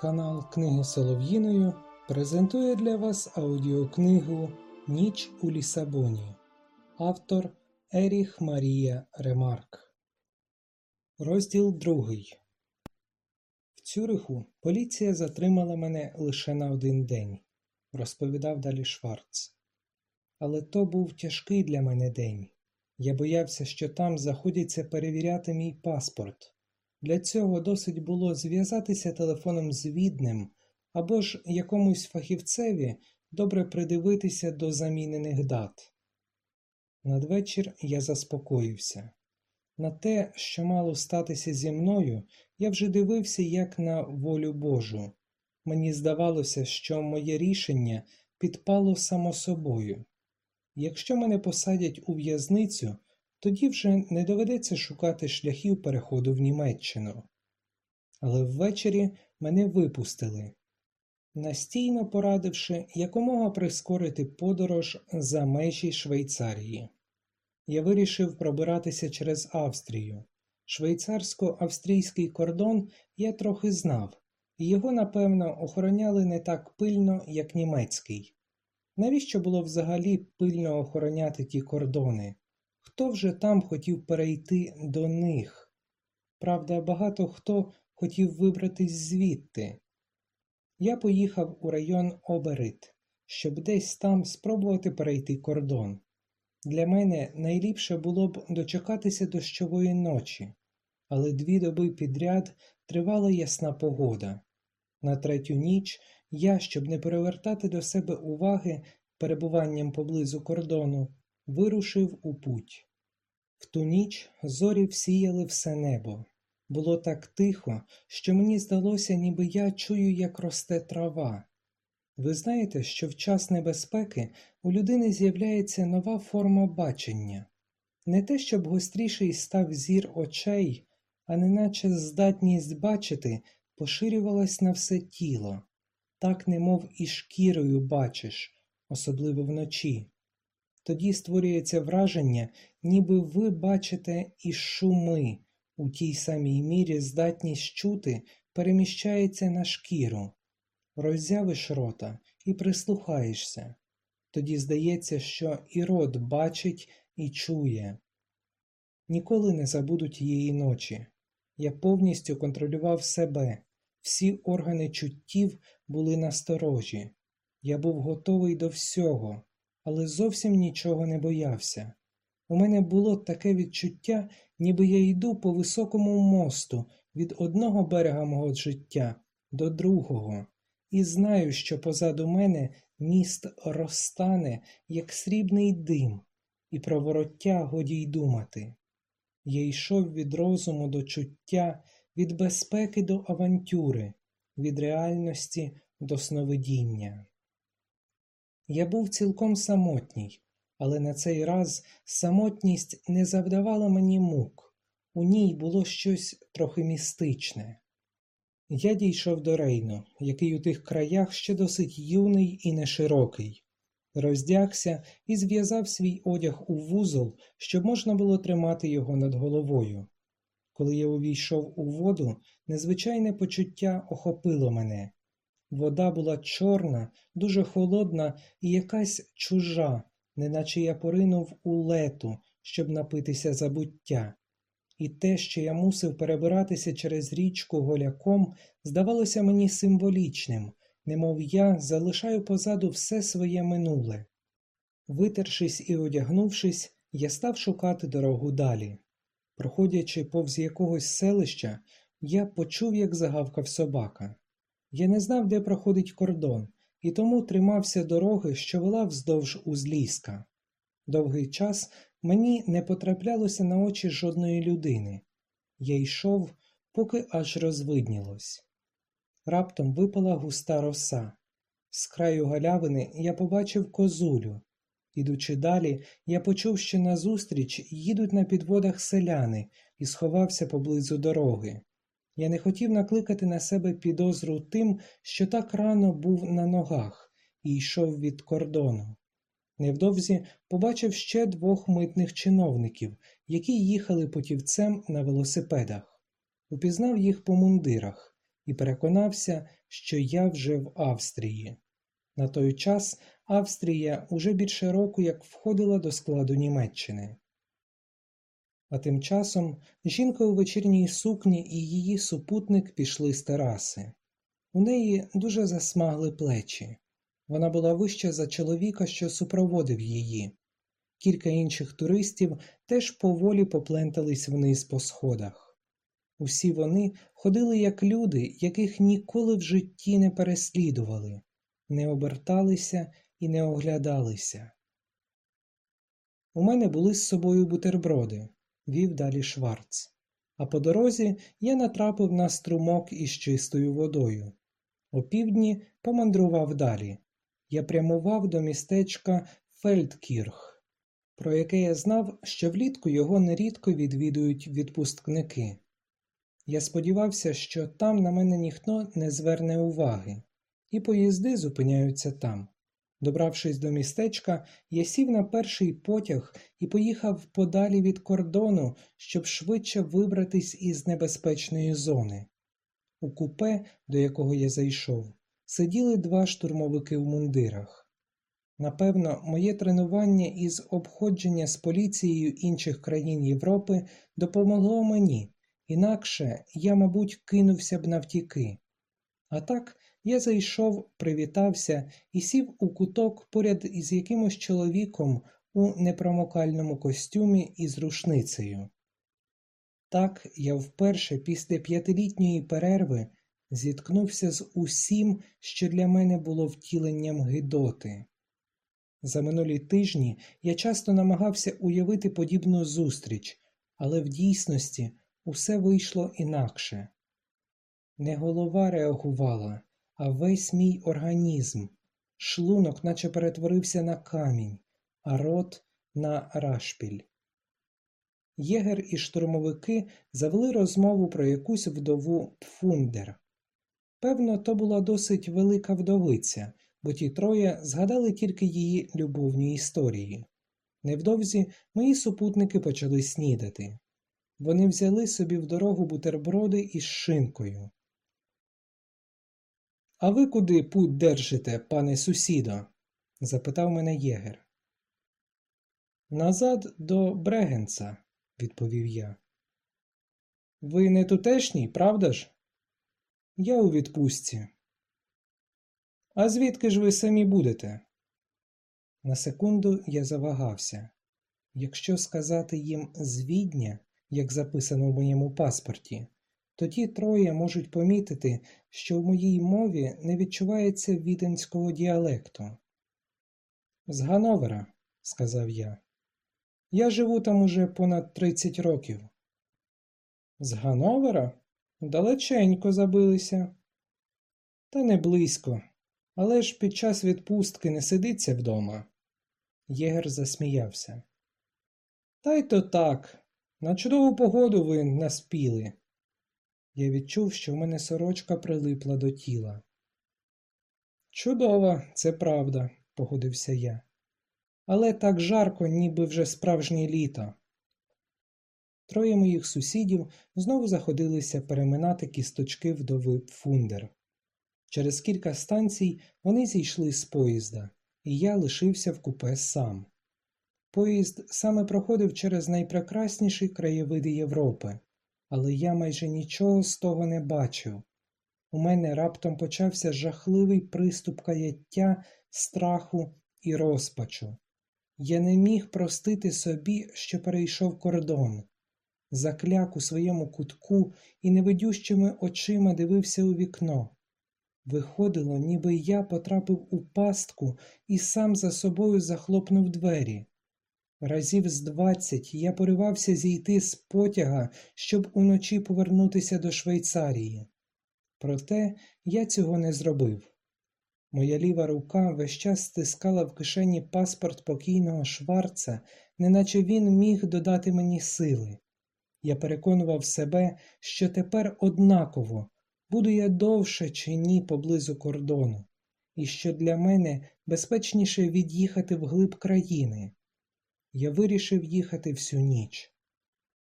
Канал Книги Солов'їною презентує для вас аудіокнигу Ніч у Лісабоні. Автор Еріх Марія Ремарк. Розділ другий. В Цюриху поліція затримала мене лише на один день, розповідав далі Шварц. Але то був тяжкий для мене день. Я боявся, що там заходяться перевіряти мій паспорт. Для цього досить було зв'язатися телефоном з відним або ж якомусь фахівцеві добре придивитися до замінених дат. Надвечір я заспокоївся. На те, що мало статися зі мною, я вже дивився як на волю Божу. Мені здавалося, що моє рішення підпало само собою. Якщо мене посадять у в'язницю, тоді вже не доведеться шукати шляхів переходу в Німеччину. Але ввечері мене випустили, настійно порадивши якомога прискорити подорож за межі Швейцарії. Я вирішив пробиратися через Австрію. Швейцарсько-австрійський кордон я трохи знав, і його, напевно, охороняли не так пильно, як німецький. Навіщо було взагалі пильно охороняти ті кордони? Хто вже там хотів перейти до них? Правда, багато хто хотів вибратись звідти. Я поїхав у район Оберит, щоб десь там спробувати перейти кордон. Для мене найліпше було б дочекатися дощової ночі, але дві доби підряд тривала ясна погода. На третю ніч я, щоб не перевертати до себе уваги перебуванням поблизу кордону, вирушив у путь. В ту ніч зорі всіяли все небо. Було так тихо, що мені здалося, ніби я чую, як росте трава. Ви знаєте, що в час небезпеки у людини з'являється нова форма бачення, не те, щоб гостріший став зір очей, а неначе здатність бачити поширювалась на все тіло, так немов і шкірою бачиш, особливо вночі. Тоді створюється враження, ніби ви бачите і шуми, у тій самій мірі здатність чути переміщається на шкіру. Роззявиш рота і прислухаєшся. Тоді здається, що і рот бачить і чує. Ніколи не забуду тієї ночі. Я повністю контролював себе, всі органи чуттів були насторожі. Я був готовий до всього, але зовсім нічого не боявся. У мене було таке відчуття, ніби я йду по високому мосту від одного берега мого життя до другого, і знаю, що позаду мене міст розтане, як срібний дим, і про вороття годі й думати. Я йшов від розуму до чуття, від безпеки до авантюри, від реальності до сновидіння. Я був цілком самотній, але на цей раз самотність не завдавала мені мук, у ній було щось трохи містичне. Я дійшов до Рейну, який у тих краях ще досить юний і неширокий, роздягся і зв'язав свій одяг у вузол, щоб можна було тримати його над головою. Коли я увійшов у воду, незвичайне почуття охопило мене. Вода була чорна, дуже холодна і якась чужа, неначе я поринув у лету, щоб напитися забуття. І те, що я мусив перебиратися через річку голяком, здавалося мені символічним, немов я залишаю позаду все своє минуле. Витершись і одягнувшись, я став шукати дорогу далі. Проходячи повз якогось селища, я почув, як загавкав собака. Я не знав, де проходить кордон, і тому тримався дороги, що вела вздовж узліска. Довгий час мені не потраплялося на очі жодної людини. Я йшов, поки аж розвиднілось. Раптом випала густа роса. З краю галявини я побачив козулю. Ідучи далі, я почув, що назустріч їдуть на підводах селяни і сховався поблизу дороги. Я не хотів накликати на себе підозру тим, що так рано був на ногах і йшов від кордону. Невдовзі побачив ще двох митних чиновників, які їхали путівцем на велосипедах. Упізнав їх по мундирах і переконався, що я вже в Австрії. На той час Австрія уже більше року як входила до складу Німеччини. А тим часом жінка у вечірній сукні і її супутник пішли з тераси. У неї дуже засмагли плечі. Вона була вища за чоловіка, що супроводив її. Кілька інших туристів теж поволі поплентались вниз по сходах. Усі вони ходили як люди, яких ніколи в житті не переслідували, не оберталися і не оглядалися. У мене були з собою бутерброди, вів далі Шварц. А по дорозі я натрапив на струмок із чистою водою. Опівдні помандрував далі. Я прямував до містечка Фельдкірх, про яке я знав, що влітку його нерідко відвідують відпускники. Я сподівався, що там на мене ніхто не зверне уваги, і поїзди зупиняються там. Добравшись до містечка, я сів на перший потяг і поїхав подалі від кордону, щоб швидше вибратись із небезпечної зони. У купе, до якого я зайшов, сиділи два штурмовики в мундирах. Напевно, моє тренування із обходження з поліцією інших країн Європи допомогло мені, інакше я, мабуть, кинувся б навтіки. А так я зайшов, привітався і сів у куток поряд із якимось чоловіком у непромокальному костюмі із рушницею. Так я вперше після п'ятилітньої перерви зіткнувся з усім, що для мене було втіленням Гидоти. За минулі тижні я часто намагався уявити подібну зустріч, але в дійсності усе вийшло інакше. Не голова реагувала, а весь мій організм, шлунок наче перетворився на камінь, а рот на рашпіль. Єгер і штурмовики завели розмову про якусь вдову Пфундер. Певно, то була досить велика вдовиця, бо ті троє згадали тільки її любовні історії. Невдовзі мої супутники почали снідати. Вони взяли собі в дорогу бутерброди із шинкою. А ви куди путь держите, пане сусідо? запитав мене єгер. Назад до Брегенца, відповів я. Ви не тутешній, правда ж? Я у відпустці. А звідки ж ви самі будете? На секунду я завагався. Якщо сказати їм з Відня, як записано в моєму паспорті, то ті троє можуть помітити, що в моїй мові не відчувається віденського діалекту. З Гановера, сказав я. Я живу там уже понад 30 років. З Гановера? Далеченько забилися. Та не близько. Але ж під час відпустки не сидиться вдома. Єгер засміявся. Та й то так. На чудову погоду ви наспіли. Я відчув, що в мене сорочка прилипла до тіла. Чудово, це правда, погодився я. Але так жарко, ніби вже справжнє літо. Троє моїх сусідів знову заходилися переминати кісточки вдови Пфундер. Через кілька станцій вони зійшли з поїзда, і я лишився в купе сам. Поїзд саме проходив через найпрекрасніші краєвиди Європи, але я майже нічого з того не бачив. У мене раптом почався жахливий приступ каяття, страху і розпачу. Я не міг простити собі, що перейшов кордон. Закляк у своєму кутку і невидющими очима дивився у вікно. Виходило, ніби я потрапив у пастку і сам за собою захлопнув двері. Разів з двадцять я поривався зійти з потяга, щоб уночі повернутися до Швейцарії. Проте я цього не зробив. Моя ліва рука весь час стискала в кишені паспорт покійного Шварца, неначе він міг додати мені сили. Я переконував себе, що тепер однаково буду я довше чи ні поблизу кордону, і що для мене безпечніше від'їхати вглиб країни. Я вирішив їхати всю ніч.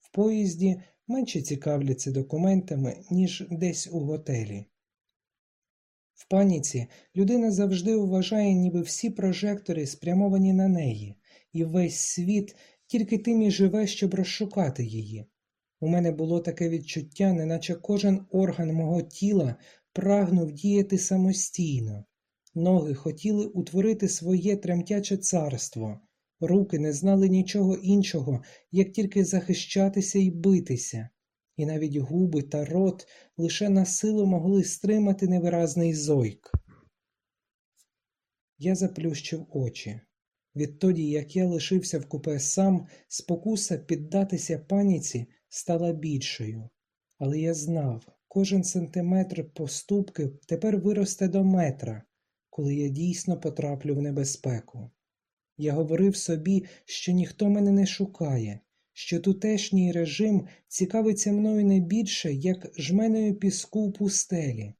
В поїзді менше цікавляться документами, ніж десь у готелі. В паніці людина завжди вважає, ніби всі прожектори спрямовані на неї, і весь світ тільки тим і живе, щоб розшукати її. У мене було таке відчуття, неначе кожен орган мого тіла прагнув діяти самостійно. Ноги хотіли утворити своє тремтяче царство, руки не знали нічого іншого, як тільки захищатися і битися, і навіть губи та рот лише на силу могли стримати невиразний зойк. Я заплющив очі. Відтоді, як я лишився в купе сам, спокуса піддатися паніці стала більшою. Але я знав, кожен сантиметр поступки тепер виросте до метра, коли я дійсно потраплю в небезпеку. Я говорив собі, що ніхто мене не шукає, що тутешній режим цікавиться мною не більше, як жменою піску у пустелі,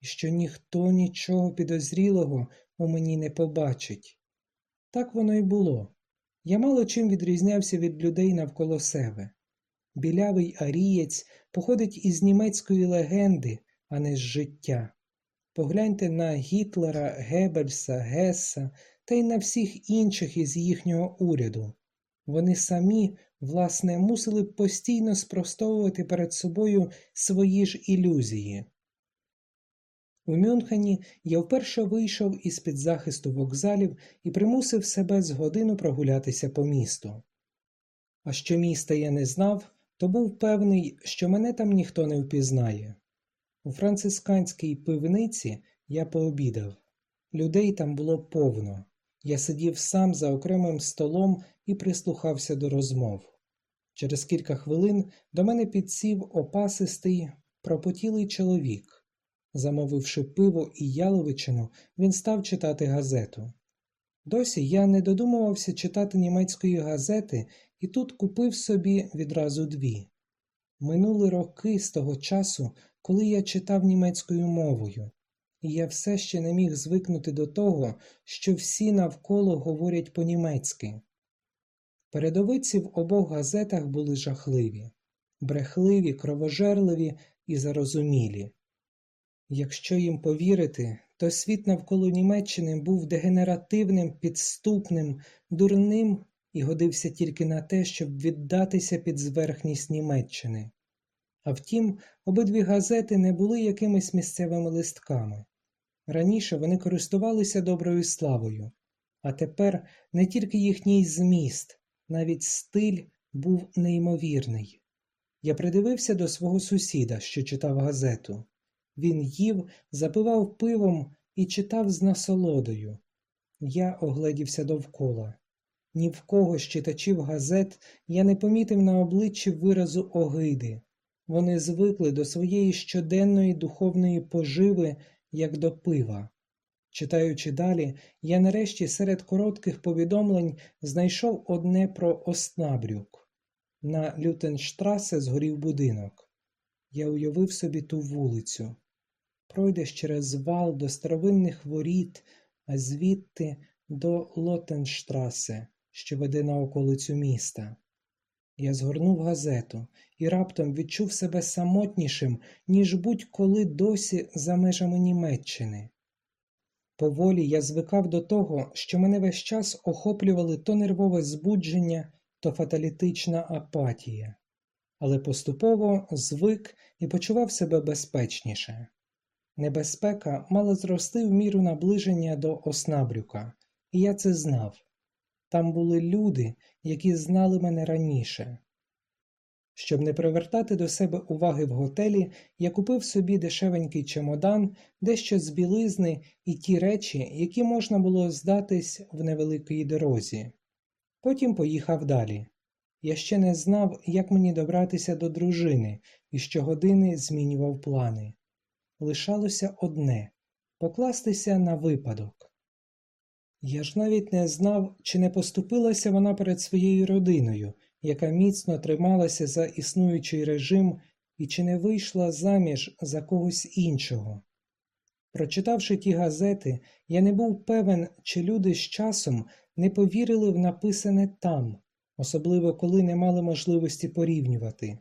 і що ніхто нічого підозрілого у мені не побачить. Так воно й було. Я мало чим відрізнявся від людей навколо себе. Білявий арієць походить із німецької легенди, а не з життя. Погляньте на Гітлера, Геббельса, Гесса та й на всіх інших із їхнього уряду. Вони самі, власне, мусили постійно спростовувати перед собою свої ж ілюзії. У Мюнхені я вперше вийшов із під захисту вокзалів і примусив себе з годину прогулятися по місту. А що міста я не знав, то був певний, що мене там ніхто не впізнає. У францисканській пивниці я пообідав. Людей там було повно. Я сидів сам за окремим столом і прислухався до розмов. Через кілька хвилин до мене підсів опасистий, пропотілий чоловік. Замовивши пиво і яловичину, він став читати газету. Досі я не додумувався читати німецької газети і тут купив собі відразу дві. Минули роки з того часу, коли я читав німецькою мовою, і я все ще не міг звикнути до того, що всі навколо говорять по-німецьки. Передовиці в обох газетах були жахливі, брехливі, кровожерливі і зарозумілі. Якщо їм повірити, то світ навколо Німеччини був дегенеративним, підступним, дурним і годився тільки на те, щоб віддатися під зверхність Німеччини. А втім, обидві газети не були якимись місцевими листками. Раніше вони користувалися доброю славою, а тепер не тільки їхній зміст, навіть стиль був неймовірний. Я придивився до свого сусіда, що читав газету. Він їв, запивав пивом і читав з насолодою. Я огледівся довкола. Ні в кого з читачів газет я не помітив на обличчі виразу огиди. Вони звикли до своєї щоденної духовної поживи, як до пива. Читаючи далі, я нарешті серед коротких повідомлень знайшов одне про Оснабрюк. На Лютенштрасе згорів будинок. Я уявив собі ту вулицю. Пройдеш через вал до старовинних воріт, а звідти до Лотенштрасе, що веде на околицю міста. Я згорнув газету і раптом відчув себе самотнішим, ніж будь-коли досі за межами Німеччини. Поволі я звикав до того, що мене весь час охоплювали то нервове збудження, то фаталітична апатія, але поступово звик і почував себе безпечніше. Небезпека мала зрости в міру наближення до Оснабрюка, і я це знав. Там були люди, які знали мене раніше. Щоб не привертати до себе уваги в готелі, я купив собі дешевенький чемодан, дещо з білизни і ті речі, які можна було здатись в невеликій дорозі. Потім поїхав далі. Я ще не знав, як мені добратися до дружини, і щогодини змінював плани. Лишалося одне покластися на випадок. Я ж навіть не знав, чи не поступилася вона перед своєю родиною, яка міцно трималася за існуючий режим і чи не вийшла заміж за когось іншого. Прочитавши ті газети, я не був певен, чи люди з часом не повірили в написане там, особливо коли не мали можливості порівнювати.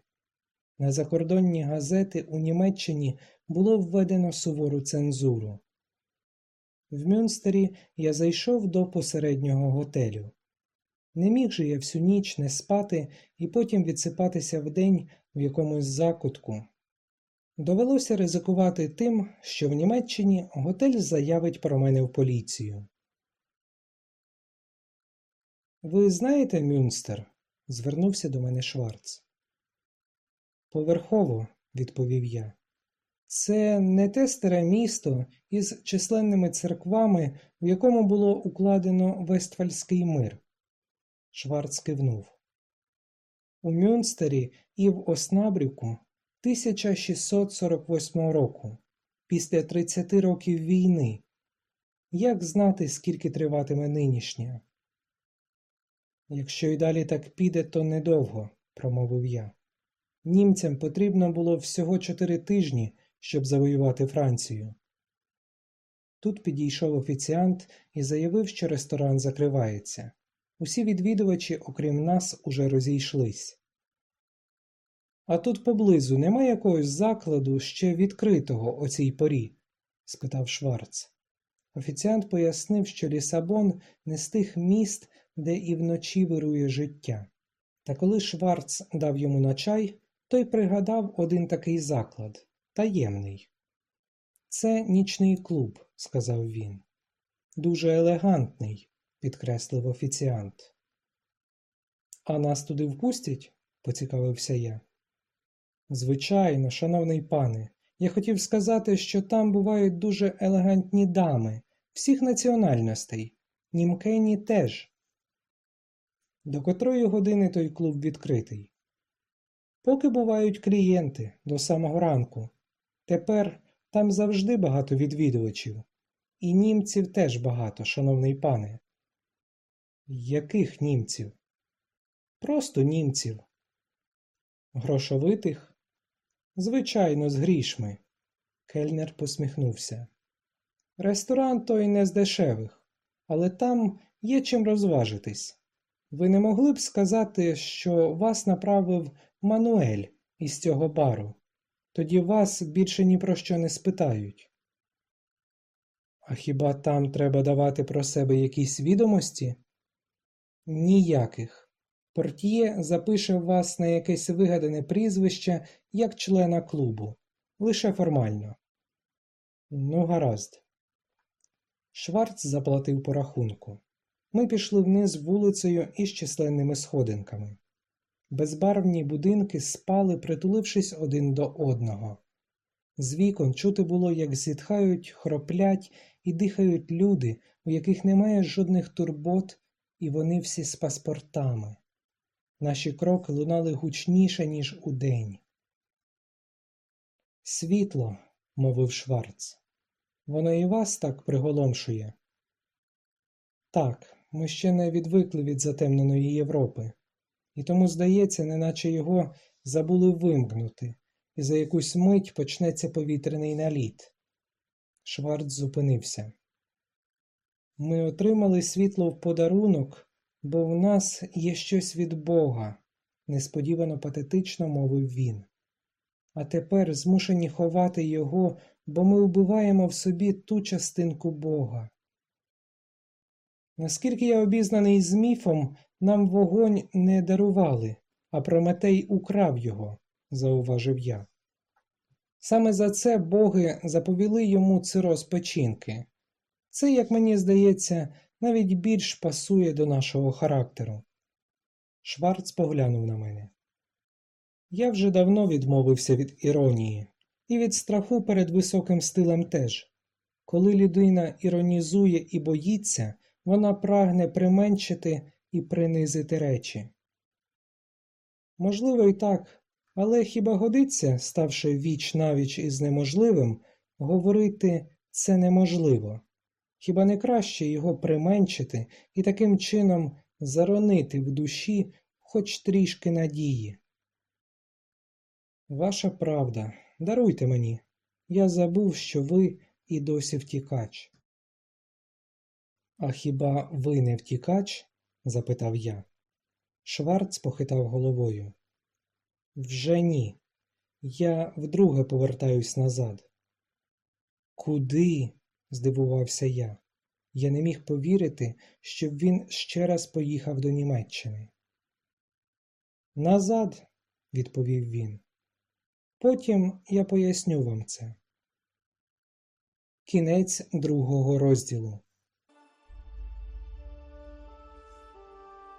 На закордонні газети у Німеччині було введено сувору цензуру. В Мюнстері я зайшов до посереднього готелю. Не міг же я всю ніч не спати і потім відсипатися вдень в якомусь закутку. Довелося ризикувати тим, що в Німеччині готель заявить про мене в поліцію. Ви знаєте Мюнстер? звернувся до мене Шварц. Поверхово, відповів я. Це не те старе місто із численними церквами, в якому було укладено Вестфальський мир. Шварц кивнув. У Мюнстері і в Оснабрюку 1648 року, після 30 років війни. Як знати, скільки триватиме нинішня? Якщо й далі так піде, то недовго, промовив я. Німцям потрібно було всього чотири тижні, щоб завоювати Францію. Тут підійшов офіціант і заявив, що ресторан закривається. Усі відвідувачі, окрім нас, уже розійшлись. А тут поблизу нема якогось закладу ще відкритого о цій порі? спитав Шварц. Офіціант пояснив, що Лісабон не з тих міст, де і вночі вирує життя. Та коли Шварц дав йому на чай, той пригадав один такий заклад таємний. Це нічний клуб, сказав він. Дуже елегантний, підкреслив офіціант. А нас туди впустять? поцікавився я. Звичайно, шановний пане, я хотів сказати, що там бувають дуже елегантні дами, всіх національностей, німкені теж. До котрої години той клуб відкритий? Поки бувають клієнти до самого ранку. Тепер там завжди багато відвідувачів, і німців теж багато, шановний пане. Яких німців? Просто німців. Грошовитих? Звичайно, з грішми. Кельнер посміхнувся. Ресторан той не з дешевих, але там є чим розважитись. Ви не могли б сказати, що вас направив Мануель із цього бару. Тоді вас більше ні про що не спитають. А хіба там треба давати про себе якісь відомості? Ніяких. Портьє запише вас на якесь вигадане прізвище як члена клубу. Лише формально. Ну, гаразд. Шварц заплатив по рахунку. Ми пішли вниз вулицею із численними сходинками. Безбарвні будинки спали, притулившись один до одного. З вікон чути було, як зітхають, хроплять і дихають люди, у яких немає жодних турбот, і вони всі з паспортами. Наші кроки лунали гучніше, ніж удень. Світло, мовив Шварц. Воно і вас так приголомшує. Так, ми ще не відвикли від затемненої Європи, і тому, здається, неначе його забули вимкнути, і за якусь мить почнеться повітряний наліт. Шварц зупинився. Ми отримали світло в подарунок, бо в нас є щось від Бога, несподівано патетично мовив він. А тепер змушені ховати його, бо ми вбиваємо в собі ту частинку Бога. Наскільки я обізнаний з міфом, нам вогонь не дарували, а Прометей украв його, зауважив я. Саме за це боги заповіли йому цироз печінки. Це, як мені здається, навіть більш пасує до нашого характеру. Шварц поглянув на мене. Я вже давно відмовився від іронії, і від страху перед високим стилем теж. Коли людина іронізує і боїться, вона прагне применшити і принизити речі. Можливо, і так, але хіба годиться, ставши віч навіч із неможливим, говорити це неможливо? Хіба не краще його применшити і таким чином заронити в душі хоч трішки надії? Ваша правда, даруйте мені. Я забув, що ви і досі втікач. А хіба ви не втікач? запитав я. Шварц похитав головою. Вже ні. Я вдруге повертаюсь назад. Куди? здивувався я. Я не міг повірити, щоб він ще раз поїхав до Німеччини. Назад, відповів він. Потім я поясню вам це. Кінець другого розділу.